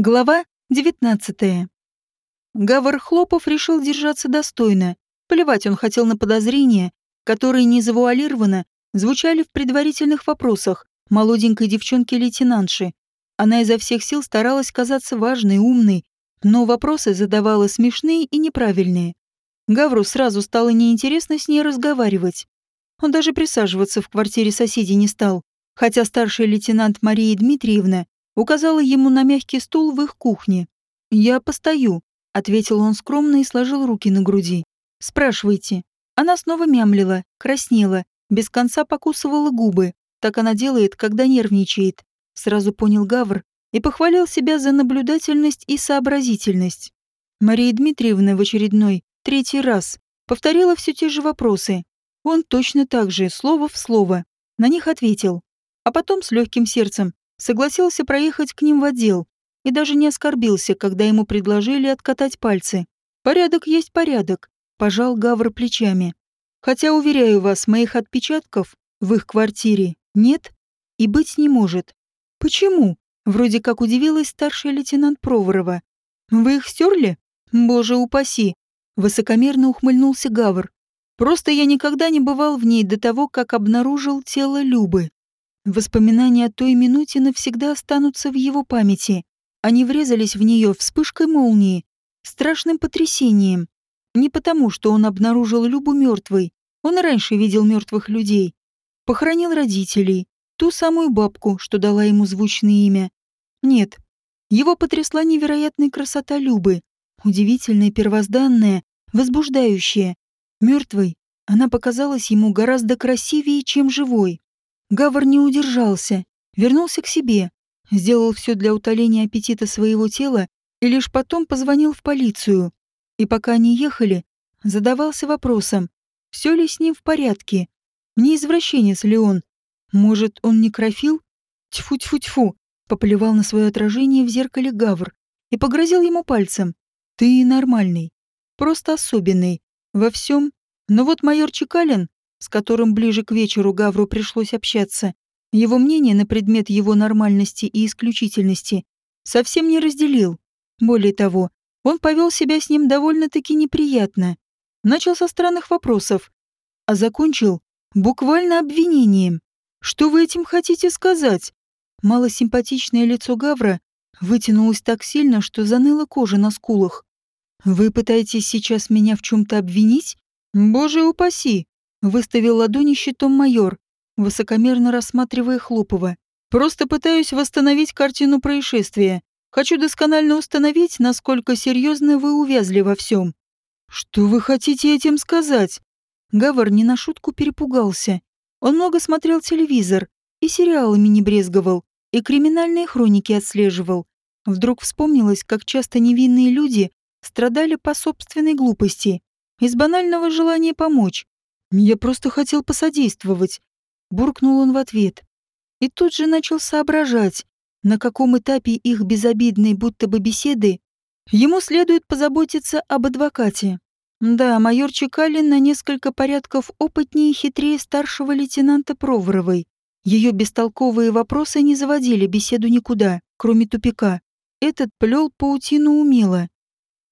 Глава 19. Гавр Хлопов решил держаться достойно. Плевать он хотел на подозрения, которые незавуалированно звучали в предварительных вопросах молоденькой девчонки-лейтенантши. Она изо всех сил старалась казаться важной, умной, но вопросы задавала смешные и неправильные. Гавру сразу стало неинтересно с ней разговаривать. Он даже присаживаться в квартире соседей не стал, хотя старший лейтенант Мария Дмитриевна указала ему на мягкий стул в их кухне. «Я постою», — ответил он скромно и сложил руки на груди. «Спрашивайте». Она снова мямлила, краснела, без конца покусывала губы. Так она делает, когда нервничает. Сразу понял Гавр и похвалил себя за наблюдательность и сообразительность. Мария Дмитриевна в очередной, третий раз, повторила все те же вопросы. Он точно так же, слово в слово, на них ответил. А потом с легким сердцем согласился проехать к ним в отдел и даже не оскорбился, когда ему предложили откатать пальцы. «Порядок есть порядок», — пожал Гавр плечами. «Хотя, уверяю вас, моих отпечатков в их квартире нет и быть не может». «Почему?» — вроде как удивилась старший лейтенант Проворова. «Вы их стерли? Боже упаси!» — высокомерно ухмыльнулся Гавр. «Просто я никогда не бывал в ней до того, как обнаружил тело Любы. Воспоминания о той минуте навсегда останутся в его памяти. Они врезались в нее вспышкой молнии, страшным потрясением. Не потому, что он обнаружил Любу мертвой. Он раньше видел мертвых людей. Похоронил родителей, ту самую бабку, что дала ему звучное имя. Нет, его потрясла невероятная красота Любы, удивительная, первозданная, возбуждающая. Мертвой она показалась ему гораздо красивее, чем живой. Гавр не удержался, вернулся к себе, сделал все для утоления аппетита своего тела и лишь потом позвонил в полицию. И пока они ехали, задавался вопросом, все ли с ним в порядке, не извращенец ли он. Может, он некрофил? Тьфу-тьфу-тьфу, поплевал на свое отражение в зеркале Гавр и погрозил ему пальцем. Ты нормальный, просто особенный, во всем. Но вот майор Чекалин с которым ближе к вечеру Гавру пришлось общаться, его мнение на предмет его нормальности и исключительности совсем не разделил. Более того, он повел себя с ним довольно-таки неприятно. Начал со странных вопросов, а закончил буквально обвинением. «Что вы этим хотите сказать?» Малосимпатичное лицо Гавра вытянулось так сильно, что заныла кожа на скулах. «Вы пытаетесь сейчас меня в чем-то обвинить? Боже упаси! Выставил ладони щитом майор, высокомерно рассматривая Хлопова. «Просто пытаюсь восстановить картину происшествия. Хочу досконально установить, насколько серьезно вы увязли во всем». «Что вы хотите этим сказать?» Гавар не на шутку перепугался. Он много смотрел телевизор, и сериалами не брезговал, и криминальные хроники отслеживал. Вдруг вспомнилось, как часто невинные люди страдали по собственной глупости, из банального желания помочь, «Я просто хотел посодействовать», — буркнул он в ответ. И тут же начал соображать, на каком этапе их безобидной будто бы беседы ему следует позаботиться об адвокате. Да, майор Чекалин на несколько порядков опытнее и хитрее старшего лейтенанта Проворовой. Ее бестолковые вопросы не заводили беседу никуда, кроме тупика. Этот плел паутину умело.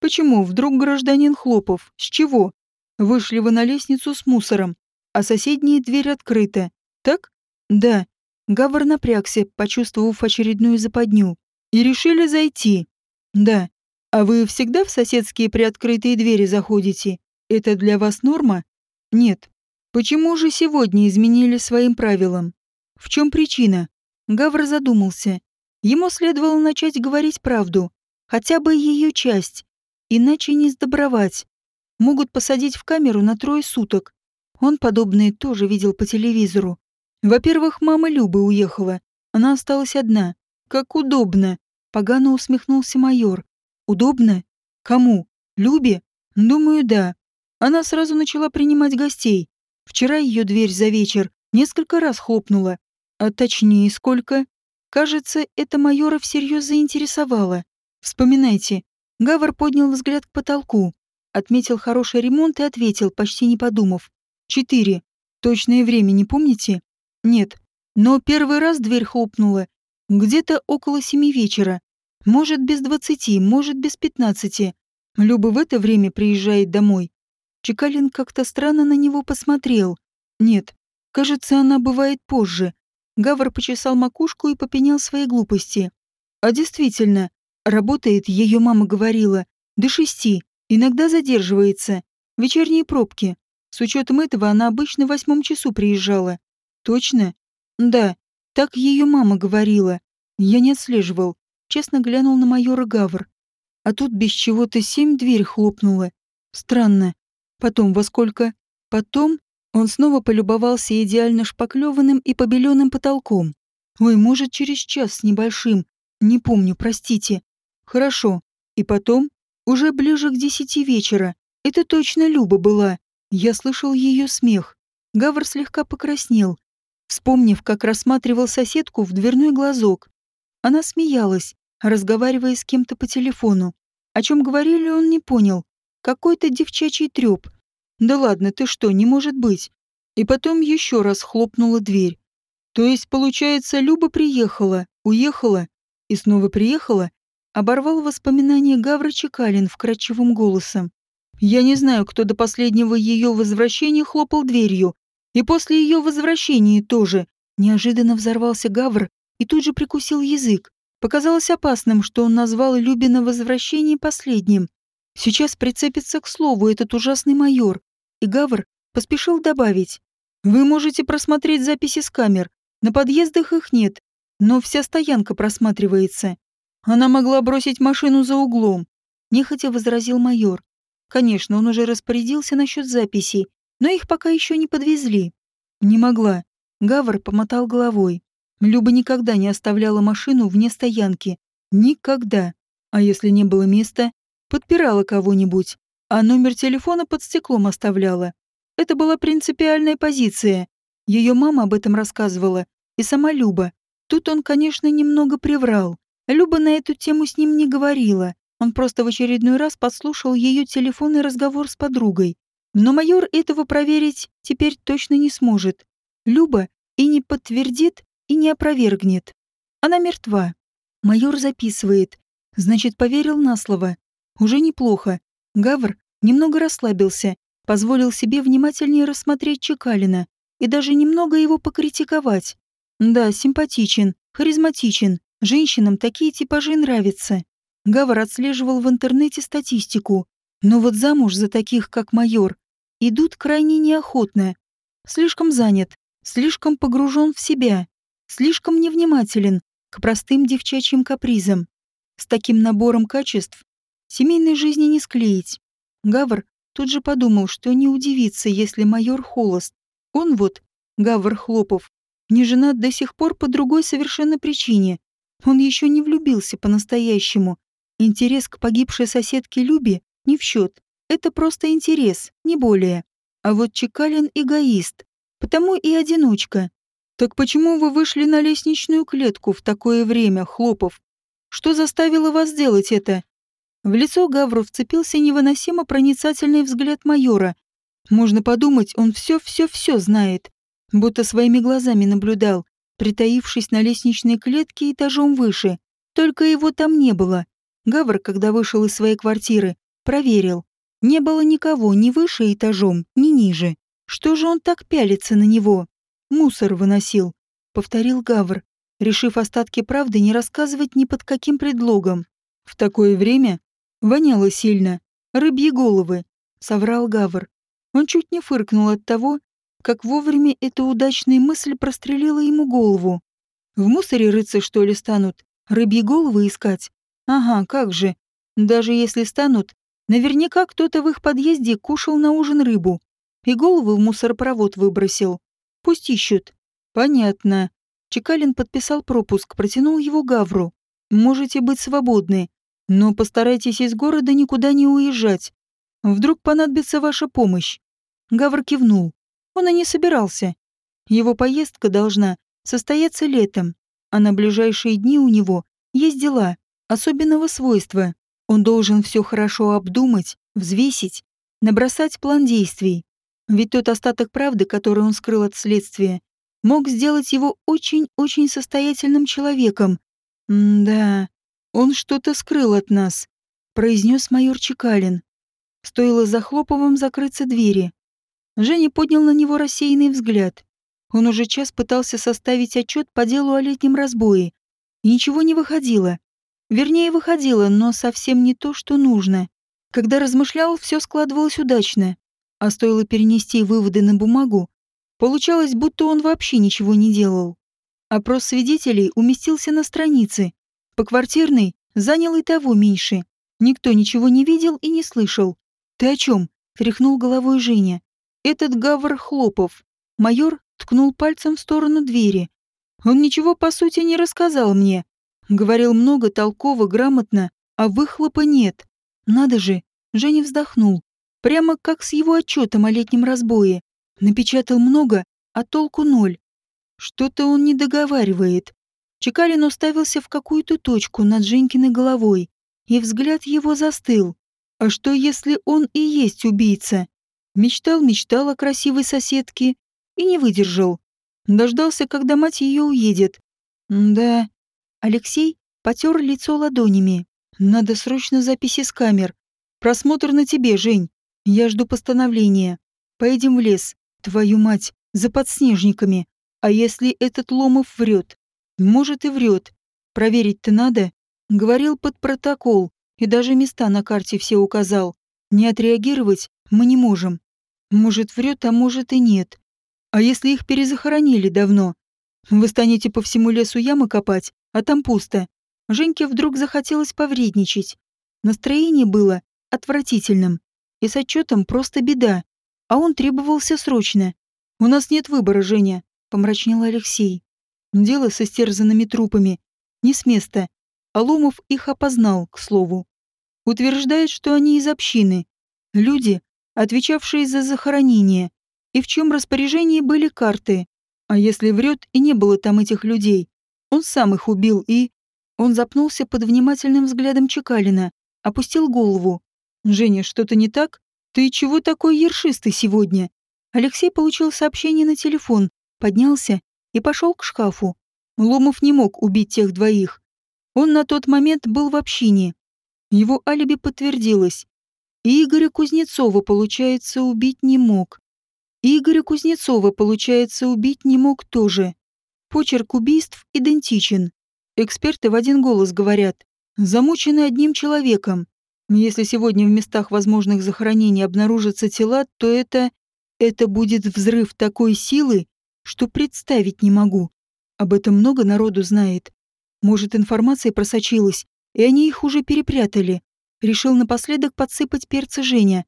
Почему вдруг гражданин Хлопов? С чего? Вышли вы на лестницу с мусором, а соседняя дверь открыта. Так? Да. Гавр напрягся, почувствовав очередную западню. И решили зайти. Да. А вы всегда в соседские приоткрытые двери заходите? Это для вас норма? Нет. Почему же сегодня изменили своим правилам? В чем причина? Гавр задумался. Ему следовало начать говорить правду, хотя бы ее часть, иначе не сдобровать могут посадить в камеру на трое суток. Он подобное тоже видел по телевизору. Во-первых, мама Любы уехала. Она осталась одна. Как удобно. Погано усмехнулся майор. Удобно? Кому? Любе? Думаю, да. Она сразу начала принимать гостей. Вчера ее дверь за вечер несколько раз хлопнула. А точнее, сколько? Кажется, это майора всерьез заинтересовало. Вспоминайте. Гавр поднял взгляд к потолку. Отметил хороший ремонт и ответил, почти не подумав. «Четыре. Точное время не помните?» «Нет. Но первый раз дверь хлопнула. Где-то около семи вечера. Может, без двадцати, может, без пятнадцати. Люба в это время приезжает домой. Чекалин как-то странно на него посмотрел. Нет, кажется, она бывает позже. Гавр почесал макушку и попенял свои глупости. А действительно, работает, ее мама говорила, до шести, иногда задерживается. Вечерние пробки. С учетом этого она обычно в восьмом часу приезжала. Точно? Да, так ее мама говорила. Я не отслеживал. Честно глянул на майора Гавр. А тут без чего-то семь дверь хлопнула. Странно. Потом во сколько? Потом он снова полюбовался идеально шпаклеванным и побеленным потолком. Ой, может, через час с небольшим. Не помню, простите. Хорошо. И потом, уже ближе к десяти вечера, это точно Люба была. Я слышал ее смех. Гавр слегка покраснел, вспомнив, как рассматривал соседку в дверной глазок. Она смеялась, разговаривая с кем-то по телефону. О чем говорили, он не понял. Какой-то девчачий трёп. Да ладно, ты что, не может быть. И потом еще раз хлопнула дверь. То есть, получается, Люба приехала, уехала и снова приехала? Оборвал воспоминания Гавра Чекалин вкрадчивым голосом. Я не знаю, кто до последнего ее возвращения хлопал дверью. И после ее возвращения тоже. Неожиданно взорвался Гавр и тут же прикусил язык. Показалось опасным, что он назвал Любина возвращение последним. Сейчас прицепится к слову этот ужасный майор. И Гавр поспешил добавить. Вы можете просмотреть записи с камер. На подъездах их нет, но вся стоянка просматривается. Она могла бросить машину за углом. Нехотя возразил майор. Конечно, он уже распорядился насчет записей, но их пока еще не подвезли. Не могла. Гавр помотал головой. Люба никогда не оставляла машину вне стоянки. Никогда. А если не было места, подпирала кого-нибудь, а номер телефона под стеклом оставляла. Это была принципиальная позиция. Ее мама об этом рассказывала, и сама Люба. Тут он, конечно, немного приврал. Люба на эту тему с ним не говорила. Он просто в очередной раз подслушал ее телефонный разговор с подругой. Но майор этого проверить теперь точно не сможет. Люба и не подтвердит, и не опровергнет. Она мертва. Майор записывает. Значит, поверил на слово. Уже неплохо. Гавр немного расслабился, позволил себе внимательнее рассмотреть Чекалина и даже немного его покритиковать. Да, симпатичен, харизматичен. Женщинам такие типажи нравятся. Гавр отслеживал в интернете статистику, но вот замуж за таких, как майор, идут крайне неохотно. Слишком занят, слишком погружен в себя, слишком невнимателен к простым девчачьим капризам. С таким набором качеств семейной жизни не склеить. Гавр тут же подумал, что не удивится, если майор холост. Он вот, Гавр Хлопов, не женат до сих пор по другой совершенно причине. Он еще не влюбился по-настоящему, Интерес к погибшей соседке Любе не в счет. Это просто интерес, не более. А вот Чекалин эгоист, потому и одиночка. Так почему вы вышли на лестничную клетку в такое время, Хлопов? Что заставило вас сделать это? В лицо Гавру вцепился невыносимо проницательный взгляд майора. Можно подумать, он все-все-все знает. Будто своими глазами наблюдал, притаившись на лестничной клетке этажом выше. Только его там не было. Гавр, когда вышел из своей квартиры, проверил. Не было никого ни выше этажом, ни ниже. Что же он так пялится на него? Мусор выносил, повторил Гавр, решив остатки правды не рассказывать ни под каким предлогом. В такое время воняло сильно. Рыбьи головы, соврал Гавр. Он чуть не фыркнул от того, как вовремя эта удачная мысль прострелила ему голову. В мусоре рыться, что ли, станут? Рыбьи головы искать? Ага, как же. Даже если станут, наверняка кто-то в их подъезде кушал на ужин рыбу и голову в мусоропровод выбросил. Пусть ищут. Понятно. Чекалин подписал пропуск, протянул его Гавру. Можете быть свободны, но постарайтесь из города никуда не уезжать. Вдруг понадобится ваша помощь. Гавр кивнул. Он и не собирался. Его поездка должна состояться летом, а на ближайшие дни у него есть дела особенного свойства. Он должен все хорошо обдумать, взвесить, набросать план действий. Ведь тот остаток правды, который он скрыл от следствия, мог сделать его очень-очень состоятельным человеком. М-да. Он что-то скрыл от нас, произнес майор Чекалин. Стоило за Хлоповым закрыться двери. Женя поднял на него рассеянный взгляд. Он уже час пытался составить отчет по делу о летнем разбое. И ничего не выходило. Вернее, выходило, но совсем не то, что нужно. Когда размышлял, все складывалось удачно. А стоило перенести выводы на бумагу, получалось, будто он вообще ничего не делал. Опрос свидетелей уместился на странице. По квартирной занял и того меньше. Никто ничего не видел и не слышал. «Ты о чем?» — тряхнул головой Женя. «Этот Гавр Хлопов». Майор ткнул пальцем в сторону двери. «Он ничего, по сути, не рассказал мне. Говорил много, толково, грамотно, а выхлопа нет. Надо же!» Женя вздохнул. Прямо как с его отчетом о летнем разбое. Напечатал много, а толку ноль. Что-то он не договаривает. Чекалин уставился в какую-то точку над Женькиной головой, и взгляд его застыл. А что, если он и есть убийца? Мечтал-мечтал о красивой соседке и не выдержал. Дождался, когда мать ее уедет. Да. Алексей потер лицо ладонями. Надо срочно записи с камер. Просмотр на тебе, Жень. Я жду постановления. Поедем в лес. Твою мать, за подснежниками. А если этот Ломов врет? Может и врет. Проверить-то надо. Говорил под протокол и даже места на карте все указал. Не отреагировать мы не можем. Может, врет, а может и нет. А если их перезахоронили давно? Вы станете по всему лесу ямы копать, а там пусто. Женьке вдруг захотелось повредничать. Настроение было отвратительным. И с отчетом просто беда. А он требовался срочно. «У нас нет выбора, Женя», — помрачнел Алексей. «Дело со стерзанными трупами. Не с места. Аломов их опознал, к слову. Утверждает, что они из общины. Люди, отвечавшие за захоронение, и в чем распоряжении были карты. А если врет и не было там этих людей, он сам их убил и... Он запнулся под внимательным взглядом Чекалина, опустил голову. «Женя, что-то не так? Ты чего такой ершистый сегодня?» Алексей получил сообщение на телефон, поднялся и пошел к шкафу. Ломов не мог убить тех двоих. Он на тот момент был в общине. Его алиби подтвердилось. Игоря Кузнецова, получается, убить не мог. Игоря Кузнецова, получается, убить не мог тоже. Почерк убийств идентичен. Эксперты в один голос говорят. Замучены одним человеком. Если сегодня в местах возможных захоронений обнаружатся тела, то это... Это будет взрыв такой силы, что представить не могу. Об этом много народу знает. Может, информация просочилась, и они их уже перепрятали. Решил напоследок подсыпать перца Женя.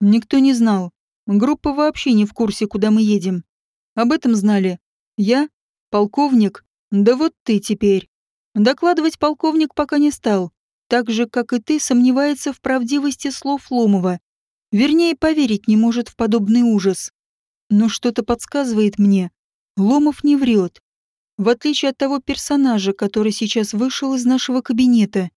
Никто не знал. Группа вообще не в курсе, куда мы едем. Об этом знали. Я, полковник, да вот ты теперь. Докладывать полковник пока не стал. Так же, как и ты, сомневается в правдивости слов Ломова. Вернее, поверить не может в подобный ужас. Но что-то подсказывает мне. Ломов не врет. В отличие от того персонажа, который сейчас вышел из нашего кабинета.